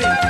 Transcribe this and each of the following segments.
Yeah.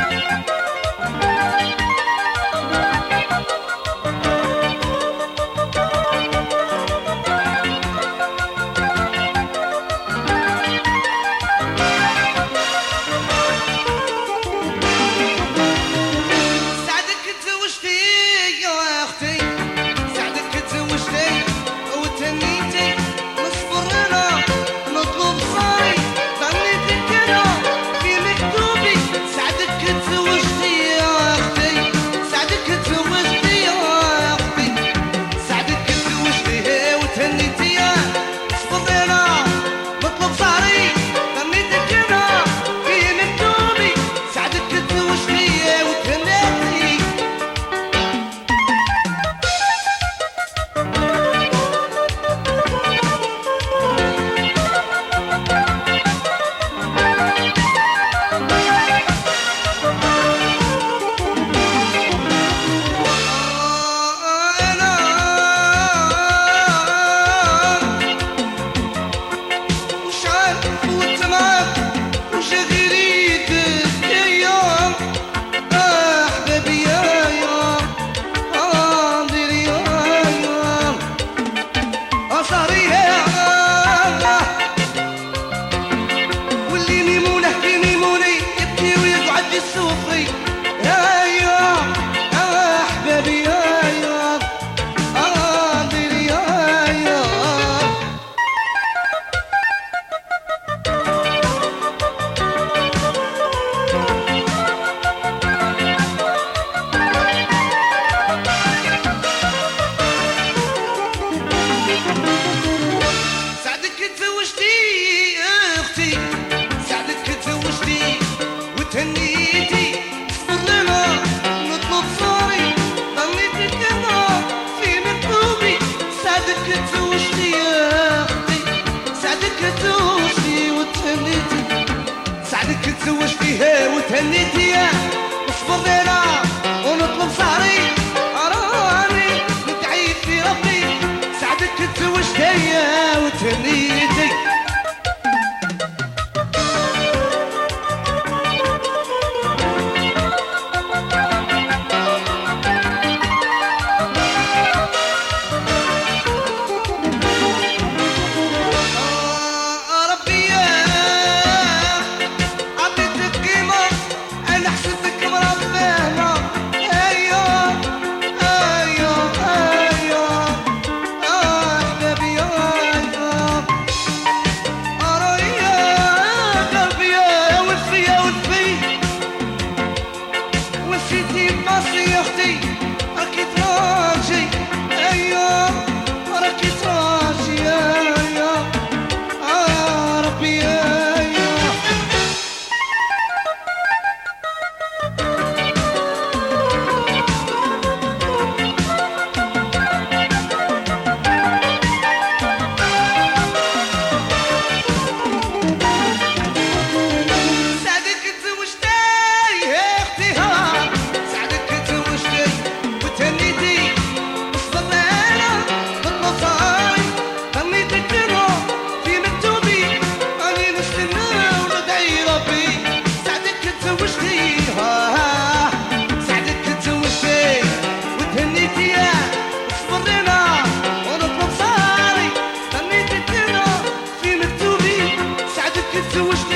to a